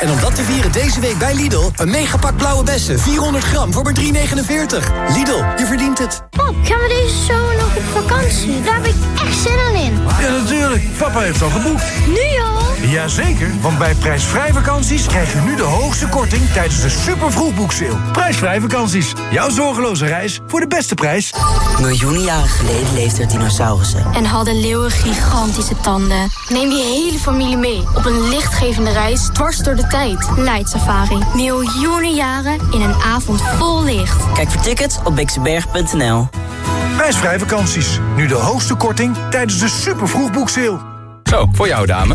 En om dat te vieren deze week bij Lidl... een megapak blauwe bessen, 400 gram voor maar 3,49. Lidl, je verdient het. Pap, gaan we deze zomer nog op vakantie? Daar heb ik echt zin in. Ja, natuurlijk. Papa heeft al geboekt. Nu al? Jazeker, want bij prijsvrij vakanties krijg je nu de hoogste korting tijdens de super vroegboekseil. Prijsvrij vakanties. Jouw zorgeloze reis voor de beste prijs. Miljoenen jaren geleden leefden er dinosaurussen. En hadden leeuwen gigantische tanden. Neem die hele familie mee op een lichtgevende reis dwars door de tijd. Night Safari. Miljoenen jaren in een avond vol licht. Kijk voor tickets op bixenberg.nl. Prijsvrij vakanties. Nu de hoogste korting tijdens de super vroegboekseil. Zo, voor jou dame.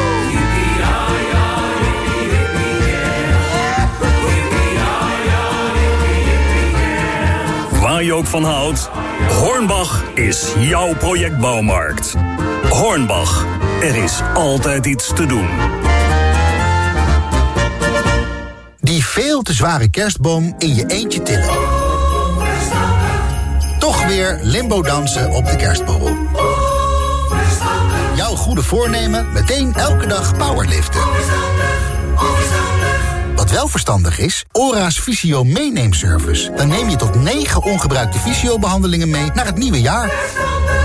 Waar je ook van houdt, Hornbach is jouw projectbouwmarkt. Hornbach, er is altijd iets te doen. Die veel te zware kerstboom in je eentje tillen. Toch weer limbo dansen op de kerstboom. Jouw goede voornemen meteen elke dag powerliften. Wat wel verstandig is, ORA's Visio meeneemservice. Dan neem je tot 9 ongebruikte visio-behandelingen mee naar het nieuwe jaar.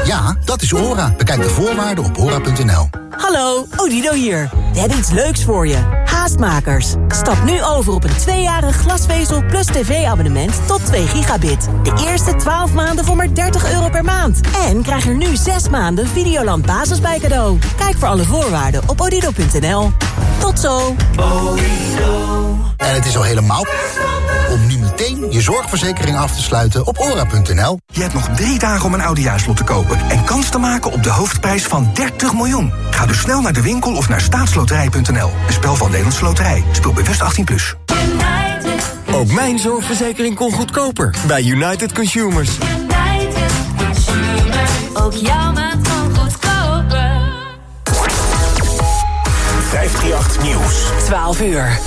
Ja, dat is ORA. Bekijk de voorwaarden op ora.nl. Hallo, Odido hier. We hebben iets leuks voor je. Haastmakers. Stap nu over op een tweejarig glasvezel plus tv-abonnement tot 2 gigabit. De eerste 12 maanden voor maar 30 euro per maand. En krijg er nu 6 maanden Videoland Basis bij cadeau. Kijk voor alle voorwaarden op odido.nl. Tot zo. En het is al helemaal om nu meteen je zorgverzekering af te sluiten op ora.nl. Je hebt nog drie dagen om een oudejaarslot te kopen... en kans te maken op de hoofdprijs van 30 miljoen. Ga dus snel naar de winkel of naar staatsloterij.nl. Een spel van Nederlandse Loterij. Speel bewust 18+. Plus. Ook mijn zorgverzekering kon goedkoper bij United Consumers. United Consumers. Ook jouw maand 538 Nieuws. 12 uur.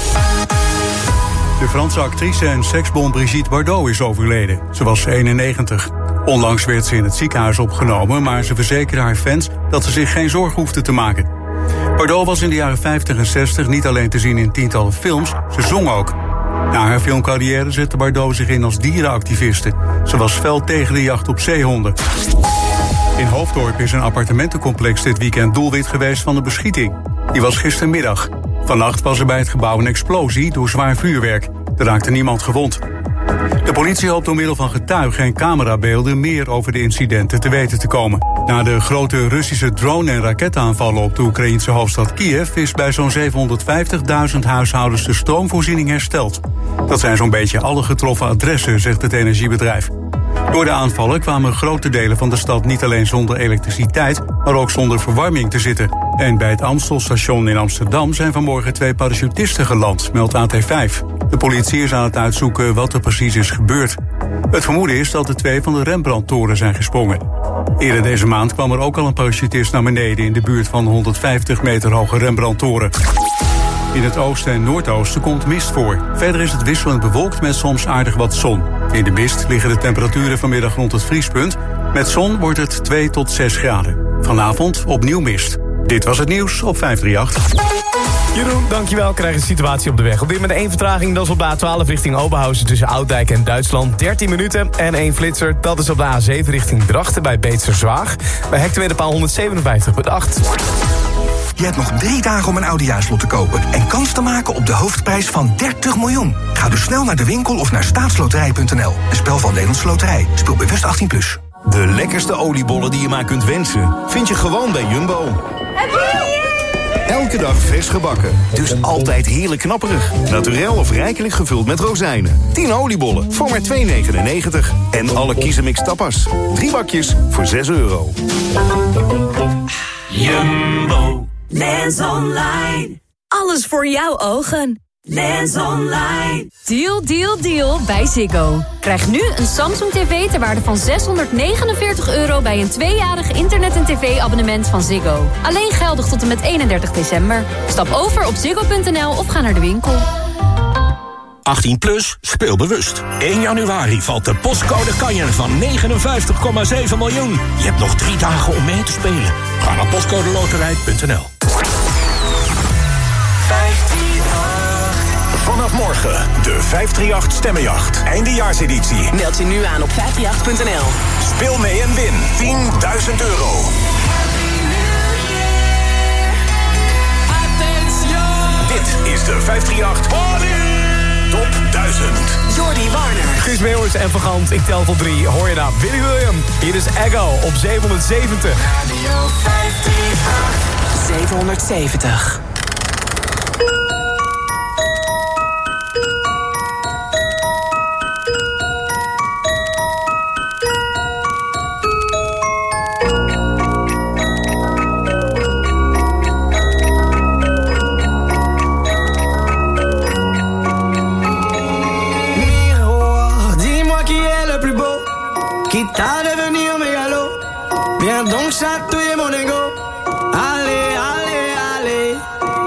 De Franse actrice en seksbom Brigitte Bardot is overleden. Ze was 91. Onlangs werd ze in het ziekenhuis opgenomen, maar ze verzekerde haar fans dat ze zich geen zorgen hoefde te maken. Bardot was in de jaren 50 en 60 niet alleen te zien in tientallen films, ze zong ook. Na haar filmcarrière zette Bardot zich in als dierenactiviste. Ze was fel tegen de jacht op zeehonden. In Hoofddorp is een appartementencomplex dit weekend doelwit geweest van de beschieting. Die was gistermiddag. Vannacht was er bij het gebouw een explosie door zwaar vuurwerk. Er raakte niemand gewond. De politie hoopt door middel van getuigen en camerabeelden meer over de incidenten te weten te komen. Na de grote Russische drone- en raketaanvallen op de Oekraïnse hoofdstad Kiev is bij zo'n 750.000 huishoudens de stroomvoorziening hersteld. Dat zijn zo'n beetje alle getroffen adressen, zegt het energiebedrijf. Door de aanvallen kwamen grote delen van de stad niet alleen zonder elektriciteit, maar ook zonder verwarming te zitten. En bij het Amstelstation in Amsterdam zijn vanmorgen twee parachutisten geland, meldt AT5. De politie is aan het uitzoeken wat er precies is gebeurd. Het vermoeden is dat de twee van de Rembrandtoren zijn gesprongen. Eerder deze maand kwam er ook al een parachutist naar beneden in de buurt van de 150 meter hoge Rembrandtoren. In het oosten en noordoosten komt mist voor. Verder is het wisselend bewolkt met soms aardig wat zon. In de mist liggen de temperaturen vanmiddag rond het vriespunt. Met zon wordt het 2 tot 6 graden. Vanavond opnieuw mist. Dit was het nieuws op 538. Jeroen, dankjewel. Krijg een situatie op de weg. Op dit moment één vertraging, dat is op de A12 richting Oberhausen... tussen Ouddijk en Duitsland, 13 minuten. En één flitser, dat is op de A7 richting Drachten bij Beetserzwaag. Bij hectometerpaal 157,8. Je hebt nog drie dagen om een oudejaarslot te kopen... en kans te maken op de hoofdprijs van 30 miljoen. Ga dus snel naar de winkel of naar staatsloterij.nl. Een spel van Nederlandse Loterij. Speel bewust 18+. Plus. De lekkerste oliebollen die je maar kunt wensen... vind je gewoon bij Jumbo. Elke dag vers gebakken, dus altijd heerlijk knapperig. Naturel of rijkelijk gevuld met rozijnen. 10 oliebollen voor maar 2,99. En alle kiezenmix tapas. Drie bakjes voor 6 euro. Jumbo. Lens Online. Alles voor jouw ogen. Lens Online. Deal, deal, deal bij Ziggo. Krijg nu een Samsung TV ter waarde van 649 euro... bij een tweejarig internet- en tv-abonnement van Ziggo. Alleen geldig tot en met 31 december. Stap over op ziggo.nl of ga naar de winkel. 18 plus, speel bewust. 1 januari valt de postcode kanjer van 59,7 miljoen. Je hebt nog drie dagen om mee te spelen. Ga naar postcodeloterij.nl Vanaf morgen de 538 Stemmenjacht. Eindejaarseditie. Meld je nu aan op 538.nl. Speel mee en win 10.000 euro. Dit is de 538 Guus Meeuwis en Vergant, ik tel tot drie. Hoor je nou Willy William. Hier is Ego op 770. Radio 538. 770.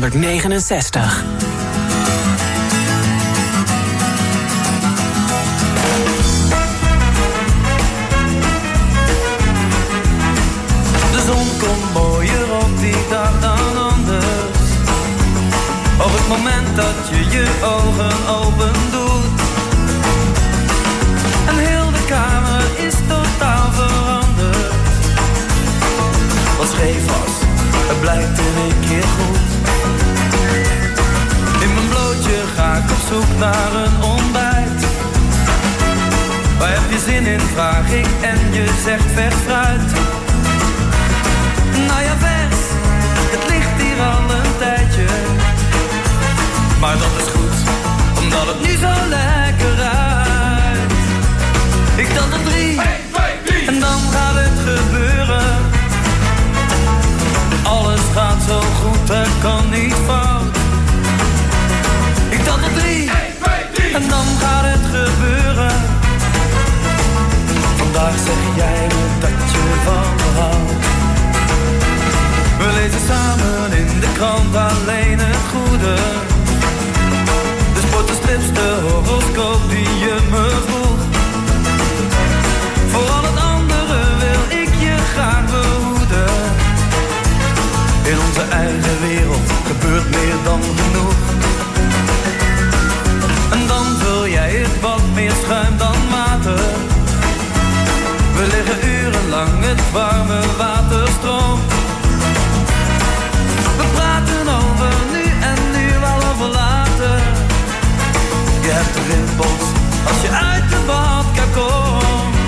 769. De zon komt mooier op die dag dan anders. Op het moment dat je je ogen open doet. En heel de kamer is totaal veranderd. Wat scheef was, het blijkt één keer goed. Naar een ontbijt. Waar heb je zin in, vraag ik en je zegt vers fruit. Nou ja, vers, het ligt hier al een tijdje. Maar dat is goed, omdat het nu zo lekker ruikt. Ik tel tot drie, en dan gaat het gebeuren. Alles gaat zo goed, er kan niet fout. En dan gaat het gebeuren. Vandaag zeg jij me dat je van me houdt. We lezen samen in de krant alleen het goede. De sport, de strips, de horoscoop die je me vroeg. Voor al het andere wil ik je graag behoeden. In onze eigen wereld gebeurt meer dan genoeg. Jij het wat meer schuim dan water. We liggen urenlang, het warme water stroomt. We praten over nu en nu wel over later. Je hebt de rimpels als je uit de badkamer komt.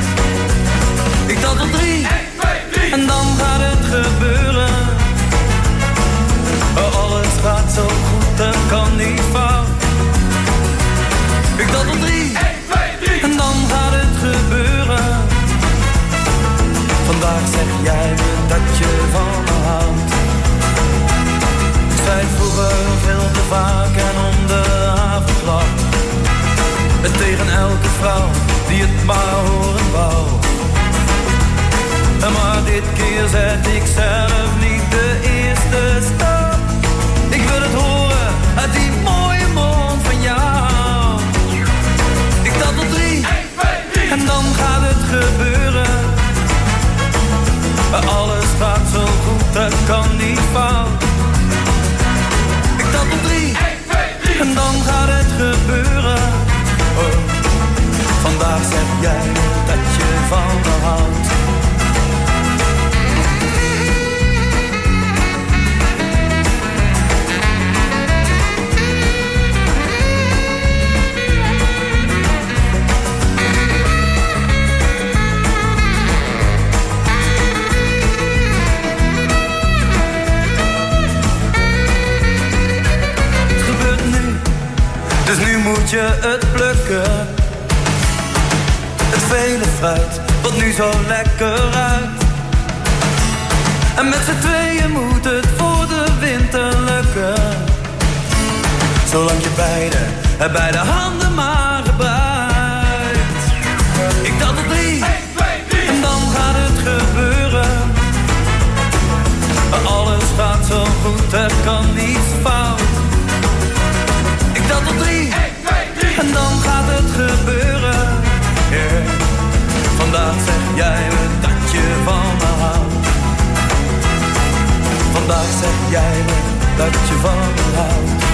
Vandaag zeg jij me dat je van me houdt.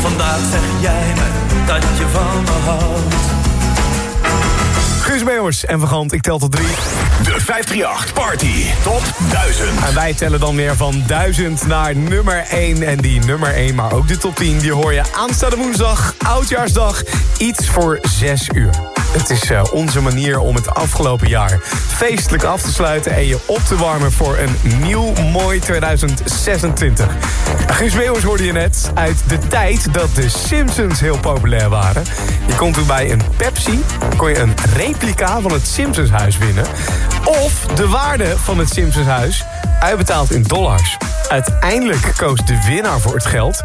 Vandaag zeg jij me dat je van me houdt. Guus Meeuwers en Vergant, ik tel tot drie. De 538 Party Top 1000. En wij tellen dan weer van 1000 naar nummer 1. En die nummer 1, maar ook de top 10, die hoor je aanstaande woensdag, oudjaarsdag, iets voor 6 uur. Het is uh, onze manier om het afgelopen jaar feestelijk af te sluiten... en je op te warmen voor een nieuw mooi 2026. Guus Meeuwers hoorde je net uit de tijd dat de Simpsons heel populair waren. Je kon toen bij een Pepsi kon je een replica van het Simpsonshuis winnen. Of de waarde van het Simpsonshuis uitbetaald in dollars. Uiteindelijk koos de winnaar voor het geld...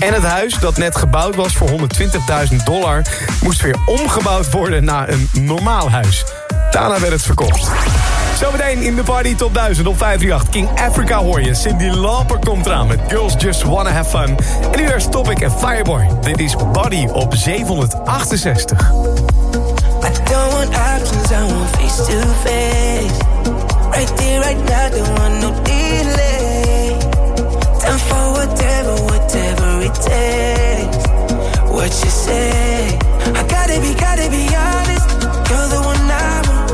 En het huis dat net gebouwd was voor 120.000 dollar... moest weer omgebouwd worden naar een normaal huis. Daarna werd het verkocht. Zometeen in de Party Top 1000 op 538. King Africa hoor je. Cindy Lauper komt eraan met Girls Just Wanna Have Fun. En nu eerst Topic en Fireboy. Dit is Body op 768. I don't want I want face to face. Right here, right now, don't want no delay. Time for whatever, whatever it takes. What you say? I gotta be, gotta be honest. You're the one I want.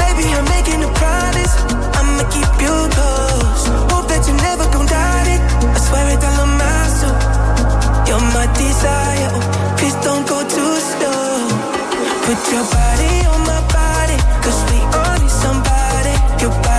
Baby, I'm making a promise. I'ma keep you close. Hope that you never gon' doubt it. I swear it all on my soul. You're my desire. Oh, please don't go too slow. Put your body on my body, cause we your body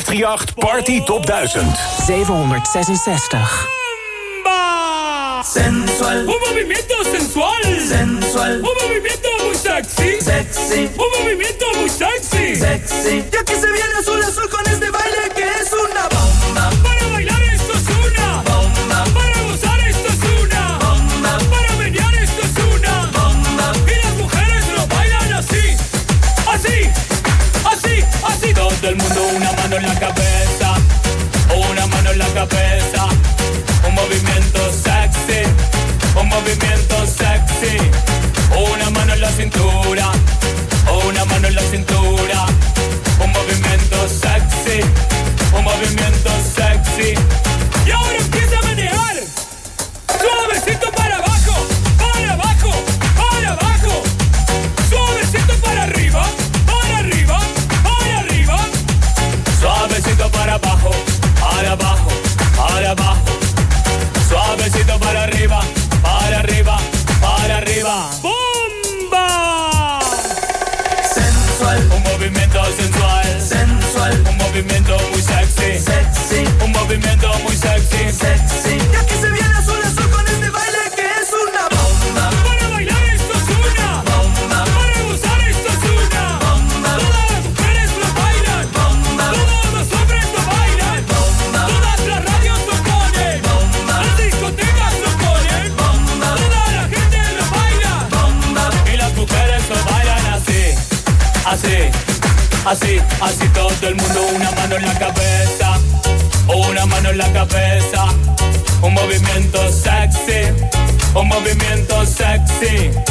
538 Party Top 1000. 766. Sensual. Un movimiento sensual. Sensual. Un movimiento muy sexy. Sexy. Un movimiento muy sexy. Sexy. Ya que se viene azul azul con este baile. en la cabeza, una mano en la cabeza, un movimiento sexy, un movimiento sexy, una mano en la cintura, una mano en la cintura, un movimiento sexy, un movimiento sexy. Remember Un movimiento sexy, un movimiento sexy.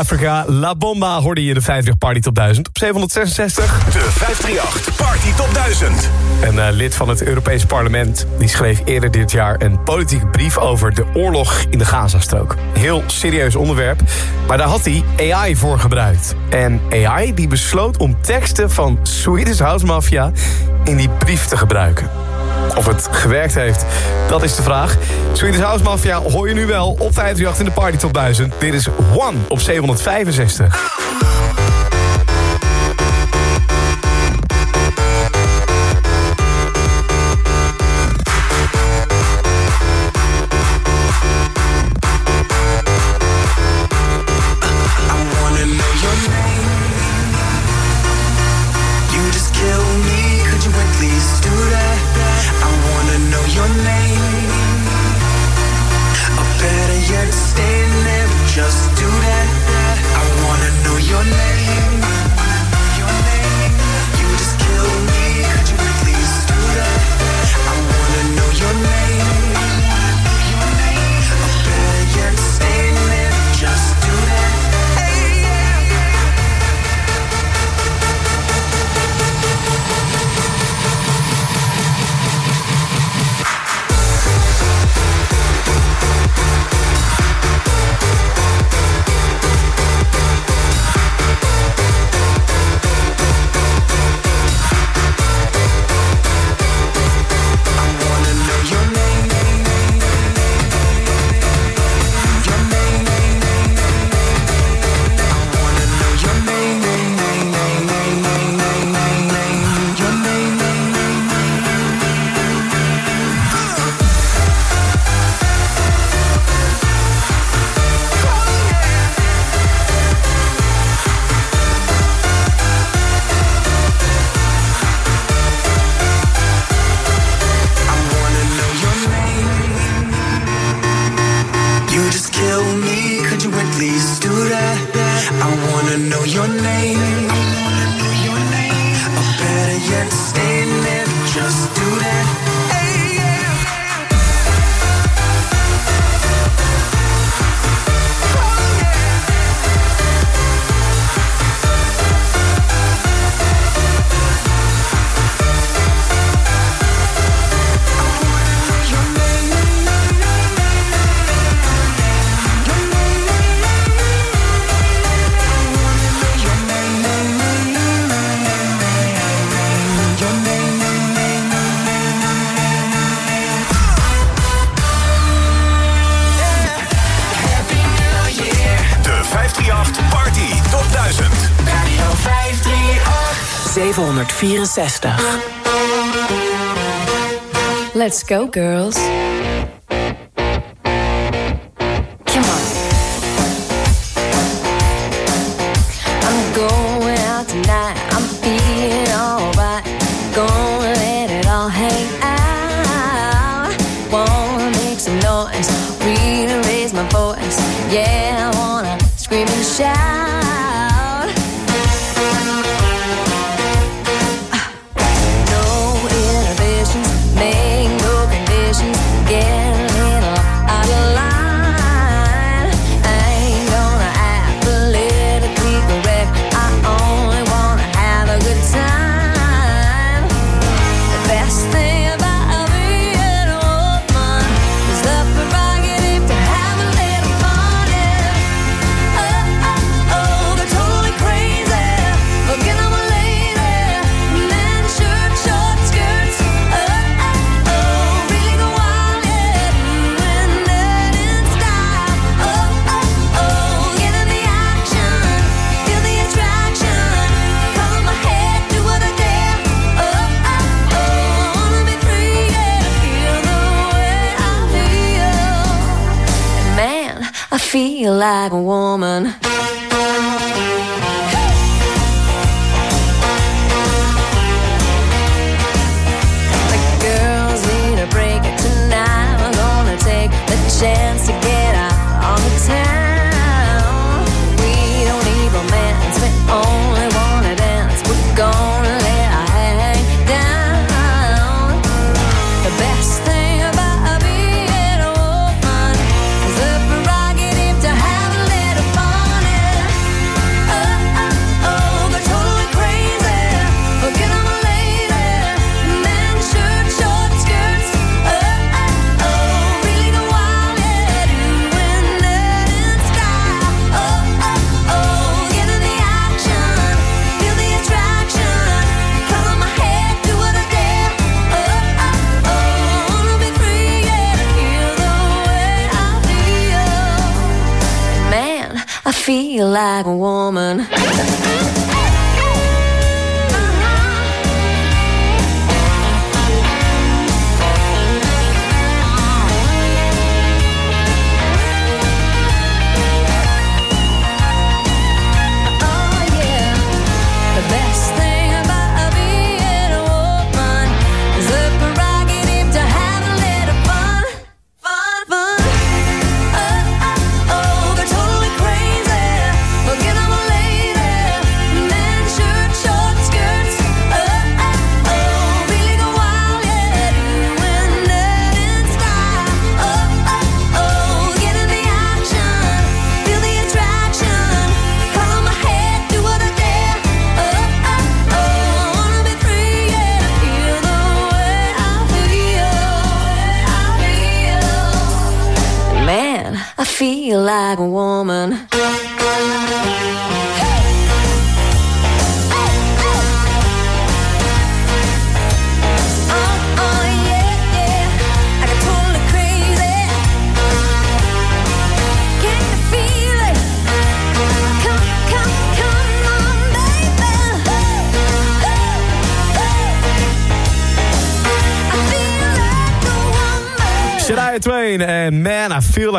Africa. La Bomba hoorde je in de 50 Party Top 1000 op 766. De 538 Party Top 1000. Een eh, lid van het Europees Parlement die schreef eerder dit jaar een politieke brief over de oorlog in de Gazastrook. Heel serieus onderwerp, maar daar had hij AI voor gebruikt. En AI die besloot om teksten van Swedish House Mafia in die brief te gebruiken. Of het gewerkt heeft, dat is de vraag. Swedish House Mafia hoor je nu wel op 538 in de party tot 1000. Dit is One op 765. 60. Let's go, girls.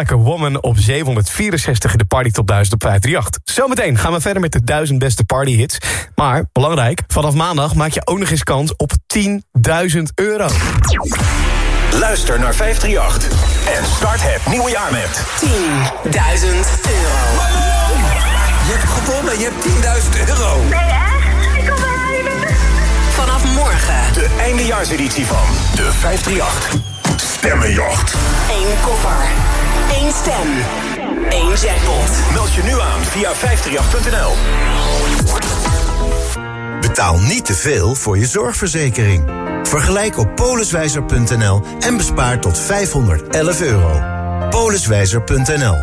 Like a Woman op 764 in de Party Top 1000 op 538. Zometeen gaan we verder met de 1000 beste partyhits. Maar, belangrijk, vanaf maandag maak je ook nog eens kans op 10.000 euro. Luister naar 538 en start het nieuwe jaar met 10.000 euro. Je hebt gewonnen, je hebt 10.000 euro. Nee, echt? Ik kom bijna Vanaf morgen. De eindejaarseditie van de 538 Stemmenjacht. Eén koffer. Eén stem. Eén jackpot. Meld je nu aan via 538.nl. Betaal niet te veel voor je zorgverzekering. Vergelijk op poliswijzer.nl en bespaar tot 511 euro. Poliswijzer.nl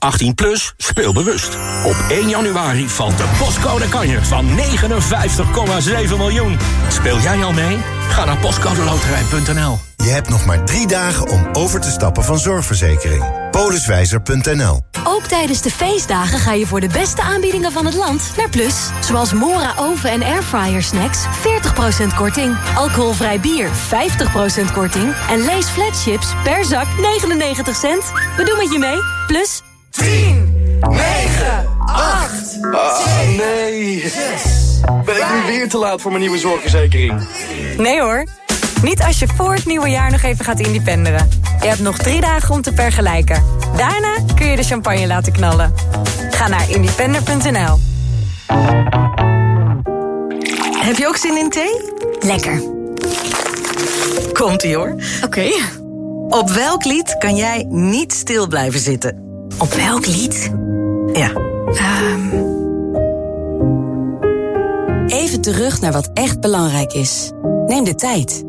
18 plus, speel bewust. Op 1 januari valt de postcode kanjer van 59,7 miljoen. Speel jij al mee? Ga naar postcodeloterij.nl. Je hebt nog maar drie dagen om over te stappen van zorgverzekering. Poliswijzer.nl Ook tijdens de feestdagen ga je voor de beste aanbiedingen van het land naar Plus. Zoals Mora oven- en airfryer snacks 40% korting. Alcoholvrij bier 50% korting. En Lees flatchips per zak 99 cent. We doen met je mee. Plus 10, 9, 8, Ah, nee. Ben ik nu weer te laat voor mijn nieuwe zorgverzekering? Nee hoor. Niet als je voor het nieuwe jaar nog even gaat independeren. Je hebt nog drie dagen om te vergelijken. Daarna kun je de champagne laten knallen. Ga naar independer.nl. Heb je ook zin in thee? Lekker. Komt-ie hoor. Oké. Op welk lied kan jij niet stil blijven zitten? Op welk lied? Ja. Ehm. Even terug naar wat echt belangrijk is. Neem de tijd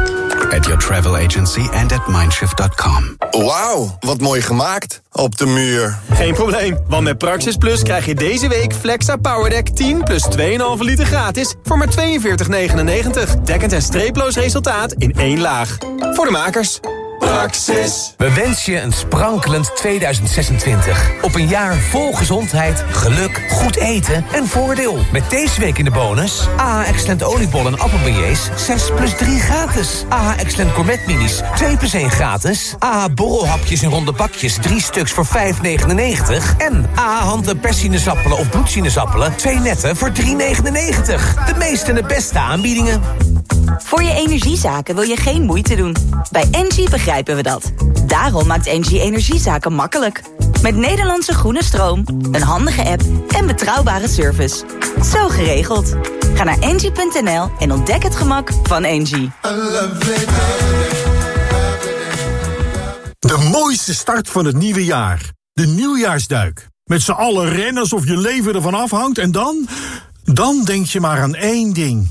At your travel agency and at mindshift.com. Wauw, wat mooi gemaakt. Op de muur. Geen probleem, want met Praxis Plus krijg je deze week Flexa PowerDeck 10 plus 2,5 liter gratis voor maar 42,99. Dekkend en streeploos resultaat in één laag. Voor de makers. We wensen je een sprankelend 2026. Op een jaar vol gezondheid, geluk, goed eten en voordeel. Met deze week in de bonus... AH Excellent oliebol en appelbeignets 6 plus 3 gratis. AH Excellent gourmet minis 2 plus 1 gratis. AH borrelhapjes in ronde bakjes 3 stuks voor 5,99. En AH hand- en persinezappelen of bloedsinezappelen 2 netten voor 3,99. De meeste en de beste aanbiedingen. Voor je energiezaken wil je geen moeite doen. Bij Engie begrijpen we dat. Daarom maakt Engie energiezaken makkelijk. Met Nederlandse groene stroom, een handige app en betrouwbare service. Zo geregeld. Ga naar engie.nl en ontdek het gemak van Engie. De mooiste start van het nieuwe jaar. De nieuwjaarsduik. Met z'n allen rennen alsof je leven ervan afhangt en dan... Dan denk je maar aan één ding.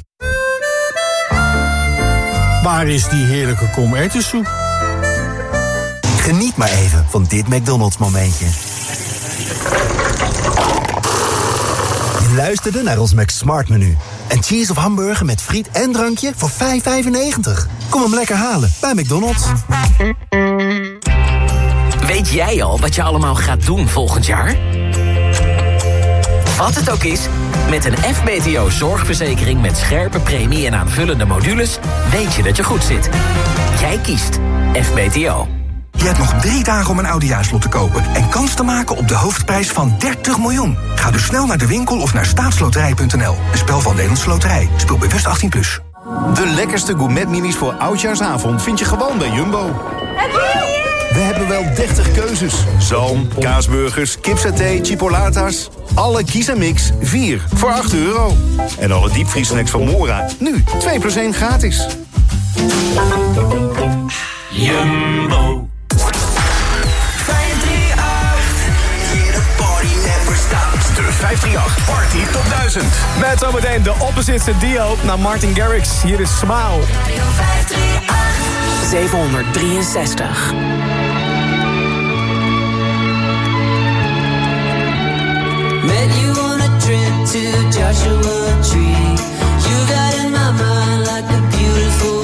Waar is die heerlijke komertensoep? Geniet maar even van dit McDonald's momentje. Je luisterde naar ons McSmart menu. Een cheese of hamburger met friet en drankje voor 5,95. Kom hem lekker halen bij McDonald's. Weet jij al wat je allemaal gaat doen volgend jaar? Wat het ook is, met een FBTO zorgverzekering met scherpe premie en aanvullende modules... weet je dat je goed zit. Jij kiest FBTO. Je hebt nog drie dagen om een oudejaarslot te kopen... en kans te maken op de hoofdprijs van 30 miljoen. Ga dus snel naar de winkel of naar staatsloterij.nl. Een spel van Nederlandse Loterij. Speel bewust 18+. Plus. De lekkerste gourmetminis voor oudjaarsavond vind je gewoon bij Jumbo. We hebben wel 30 keuzes. Zalm, kaasburgers, kipsaté, chipolatas. Alle kies en mix, 4 voor 8 euro. En alle diepvriesnacks van Mora, nu 2 plus 1 gratis. Jumbo. De 538 Party Top 1000. Met zometeen de opposite Dio naar Martin Garrix. Hier is Smile. 763. Joshua Tree. You got in my mind like a beautiful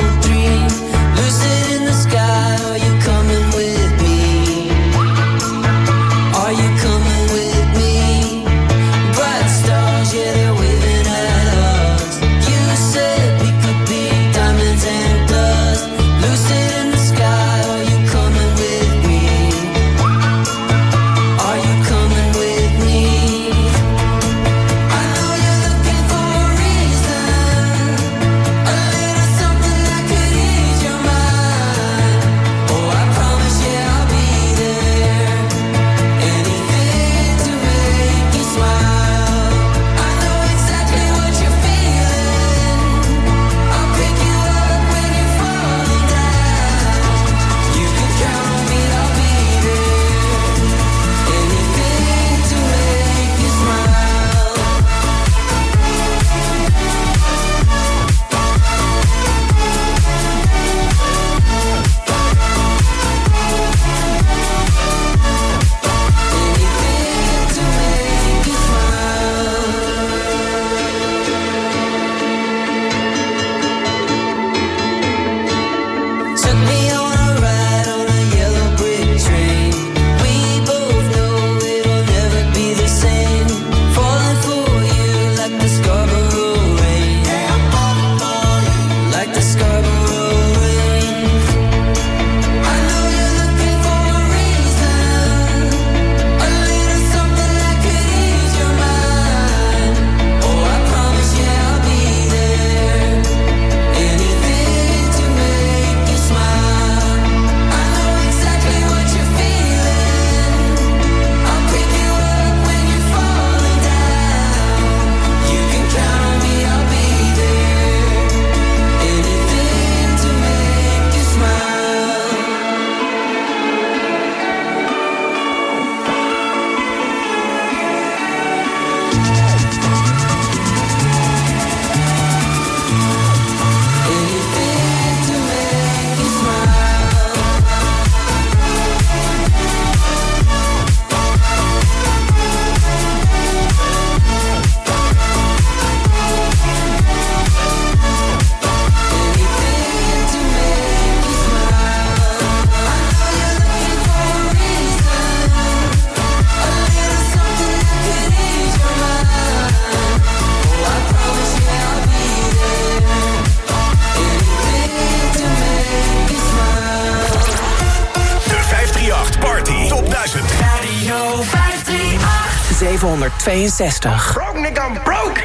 762. Broke nigga, I'm broke!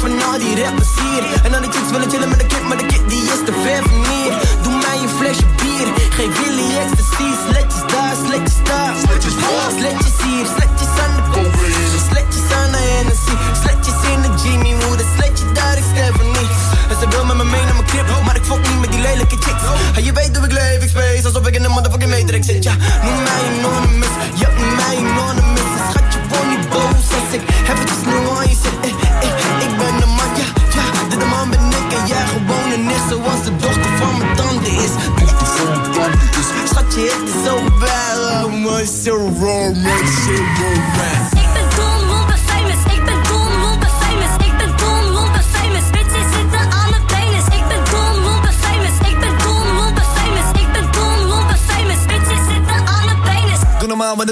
Van al die rappers hier. En al die chicks willen chillen met de kip, maar de chicks. Je weet hoe ik leef, ik space, alsof ik in de motherfucking matrix zit. Ja, noem mij anonymous,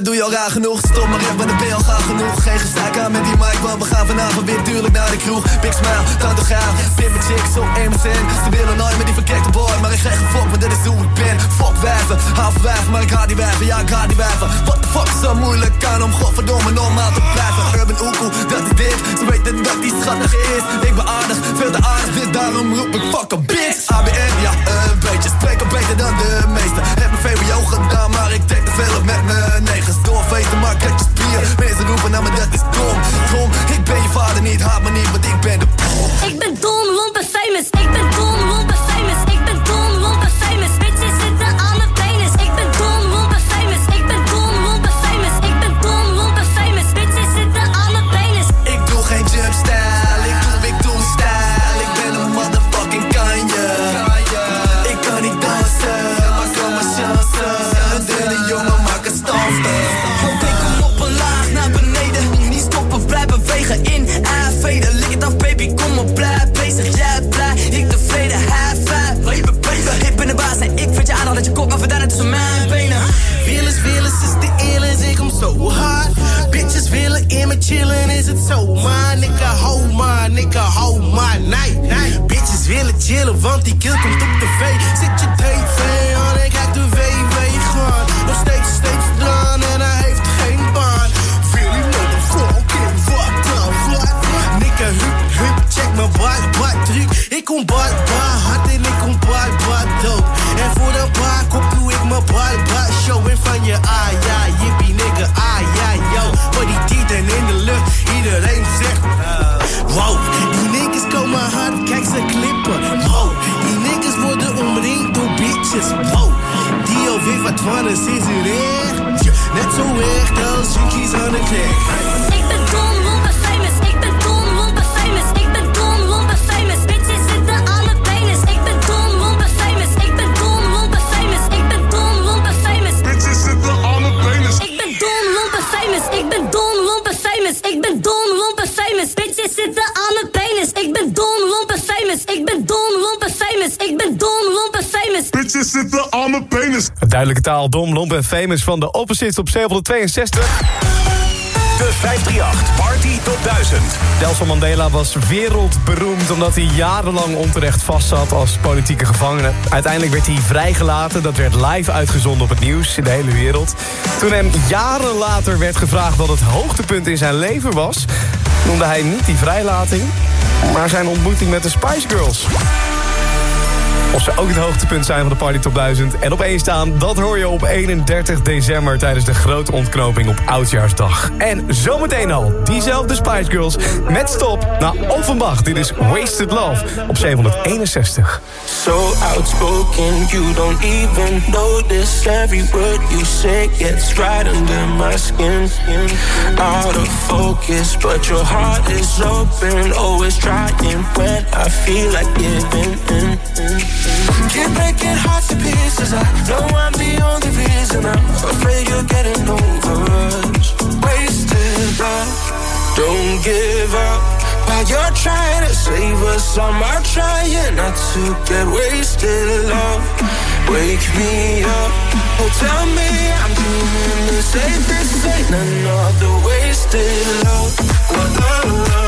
doe je al raar genoeg. Stop maar maar dan ben al genoeg. Geen gezeik aan met die mic, want we gaan vanavond weer tuurlijk naar de kroeg. Big smile, tante gaaf, pimp mijn chicks op MSN. Ze willen nooit met die verkekte boy, maar ik krijg een fuck, want dit is hoe ik ben. Fuck wijven, half wijven, maar ik haat die wijven, ja ik haat die wijven. What the fuck is zo moeilijk aan om godverdomme normaal te blijven. Urban Oekoe, dat is dit, ze weten dat die schattig is. Ik ben aardig, veel te aardig, dit daarom roep ik fuck a bitch. Ja een beetje, spreek al beter dan de meesten. Heb mijn VWO gedaan, maar ik denk te veel op met mijn negens. Doorfeesten, maar heb je spier. Mensen roepen naar me, dat is dom. Dom, ik ben je vader niet, haat me niet, want ik ben de Ik ben dom, lompe, famous. Ik ben dom, lompe, famous. Ik ben dom, lompe, famous. Duidelijke taal, dom, lomp en famous van de Opposites op 762. De 538 Party Top 1000. Nelson Mandela was wereldberoemd omdat hij jarenlang onterecht vastzat als politieke gevangene. Uiteindelijk werd hij vrijgelaten, dat werd live uitgezonden op het nieuws in de hele wereld. Toen hem jaren later werd gevraagd wat het hoogtepunt in zijn leven was... noemde hij niet die vrijlating, maar zijn ontmoeting met de Spice Girls. Of ze ook het hoogtepunt zijn van de Party Top 1000 en op staan... dat hoor je op 31 december tijdens de grote ontknoping op Oudjaarsdag. En zometeen al, diezelfde Spice Girls met stop naar Offenbach. Dit is Wasted Love op 761. So outspoken, you don't even notice every word you say gets right under my skin. Out of focus, but your heart is open. Always trying when I feel like giving in. Keep breaking hearts to pieces. I know I'm the only reason. I'm afraid you're getting over us. Wasted love, don't give up. While you're trying to save us, I'm trying not to get wasted. Love, wake me up. Oh, tell me I'm doing the safest. Ain't another wasted love. love, love, love. 1000.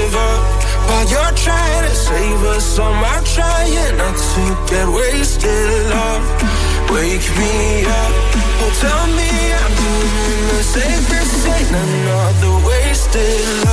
was on my trying not to get wasted. Love Wake me up, oh tell me I'm doing the safest thing. I'm not the wasted love.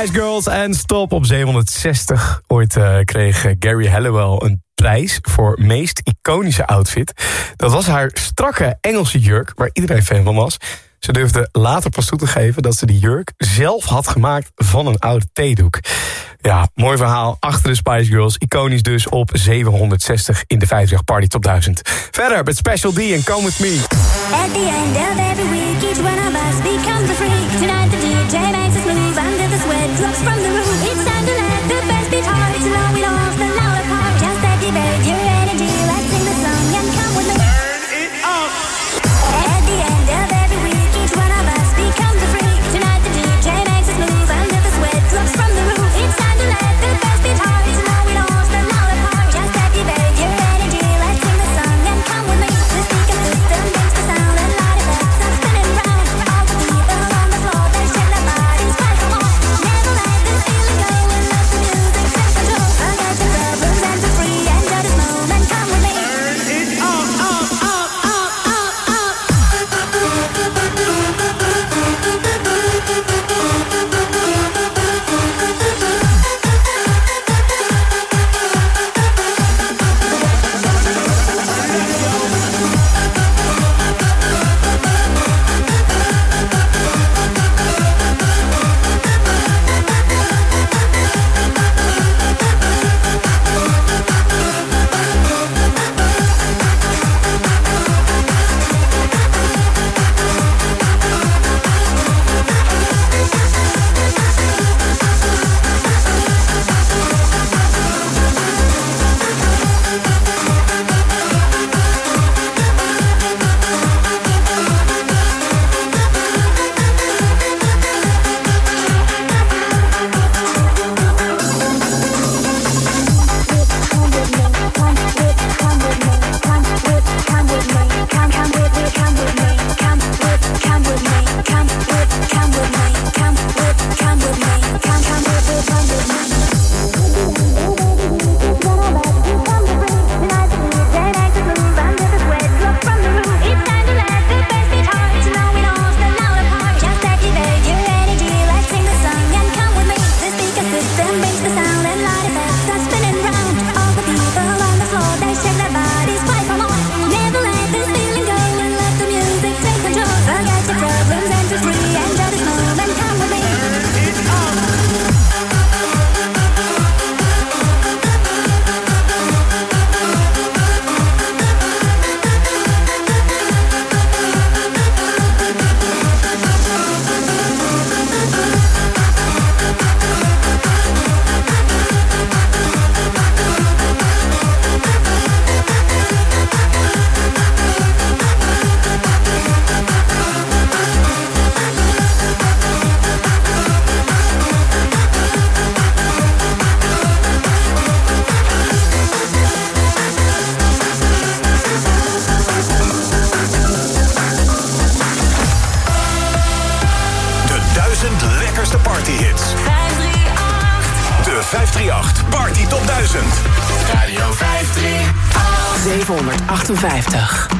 Spice Girls en Stop. Op 760 ooit eh, kreeg Gary Hallowell een prijs voor meest iconische outfit. Dat was haar strakke Engelse jurk, waar iedereen fan van was. Ze durfde later pas toe te geven dat ze die jurk zelf had gemaakt van een oude theedoek. Ja, mooi verhaal. Achter de Spice Girls. Iconisch dus op 760 in de 50 Party Top 1000. Verder met Special D en Come With Me. At the end of every week, each one of us becomes a free. 758.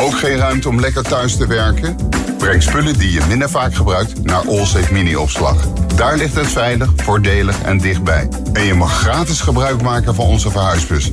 Ook geen ruimte om lekker thuis te werken? Breng spullen die je minder vaak gebruikt naar Allsafe Mini-opslag. Daar ligt het veilig, voordelig en dichtbij. En je mag gratis gebruik maken van onze verhuisbus.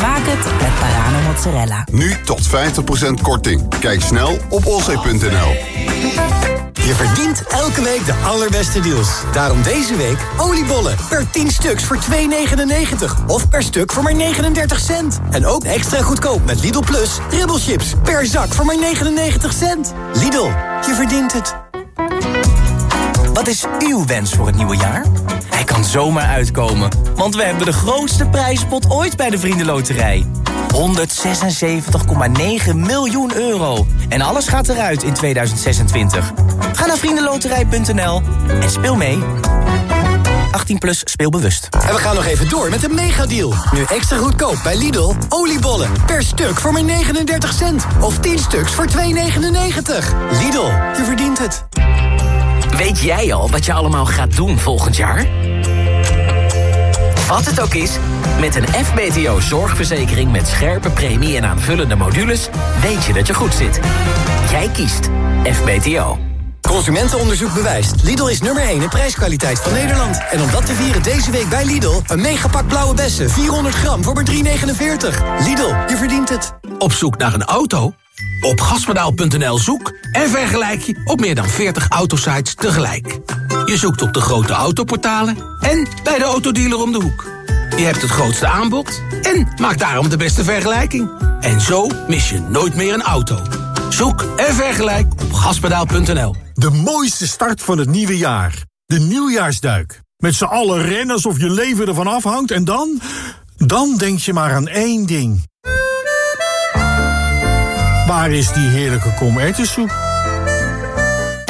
Maak het met Parano mozzarella. Nu tot 50% korting. Kijk snel op olzee.nl. Je verdient elke week de allerbeste deals. Daarom deze week oliebollen per 10 stuks voor 2,99. Of per stuk voor maar 39 cent. En ook extra goedkoop met Lidl Plus ribbelchips per zak voor maar 99 cent. Lidl, je verdient het. Wat is uw wens voor het nieuwe jaar? Hij kan zomaar uitkomen, want we hebben de grootste prijzenpot ooit bij de Vriendenloterij. 176,9 miljoen euro. En alles gaat eruit in 2026. Ga naar vriendenloterij.nl en speel mee. 18 plus speelbewust. En we gaan nog even door met de megadeal. Nu extra goedkoop bij Lidl. Oliebollen per stuk voor maar 39 cent. Of 10 stuks voor 2,99. Lidl, je verdient het. Weet jij al wat je allemaal gaat doen volgend jaar? Wat het ook is, met een FBTO zorgverzekering met scherpe premie en aanvullende modules... weet je dat je goed zit. Jij kiest FBTO. Consumentenonderzoek bewijst. Lidl is nummer 1 in prijskwaliteit van Nederland. En om dat te vieren deze week bij Lidl... een megapak blauwe bessen, 400 gram voor maar 3,49. Lidl, je verdient het. Op zoek naar een auto? Op gaspedaal.nl zoek en vergelijk je op meer dan 40 autosites tegelijk. Je zoekt op de grote autoportalen en bij de autodealer om de hoek. Je hebt het grootste aanbod en maakt daarom de beste vergelijking. En zo mis je nooit meer een auto. Zoek en vergelijk op gaspedaal.nl. De mooiste start van het nieuwe jaar. De nieuwjaarsduik. Met z'n allen rennen alsof je leven ervan afhangt en dan... Dan denk je maar aan één ding. Waar is die heerlijke komertensoep?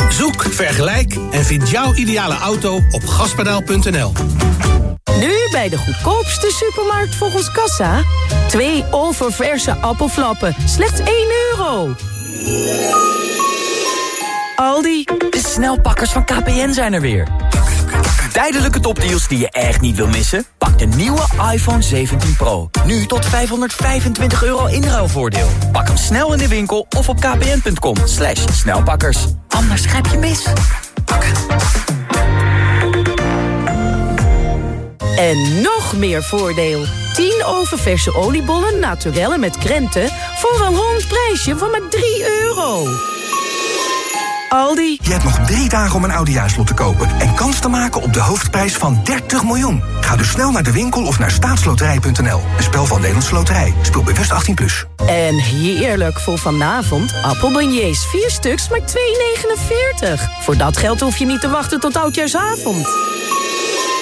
Zoek, vergelijk en vind jouw ideale auto op gaspedaal.nl. Nu bij de goedkoopste supermarkt volgens Kassa. Twee oververse appelflappen, slechts 1 euro. Aldi, de snelpakkers van KPN zijn er weer. Tijdelijke topdeals die je echt niet wil missen? Pak de nieuwe iPhone 17 Pro. Nu tot 525 euro inruilvoordeel. Pak hem snel in de winkel of op kpn.com. Slash snelpakkers. Anders grijp je mis. En nog meer voordeel. 10 oververse oliebollen naturellen met krenten... voor een rond prijsje van maar 3 euro. Aldi. Je hebt nog drie dagen om een oudejaarslot te kopen... en kans te maken op de hoofdprijs van 30 miljoen. Ga dus snel naar de winkel of naar staatsloterij.nl. Een spel van Nederlandse Loterij. Speel bewust 18+. Plus. En heerlijk voor vanavond. Appelbeignets, 4 stuks, maar 2,49. Voor dat geld hoef je niet te wachten tot oudjaarsavond.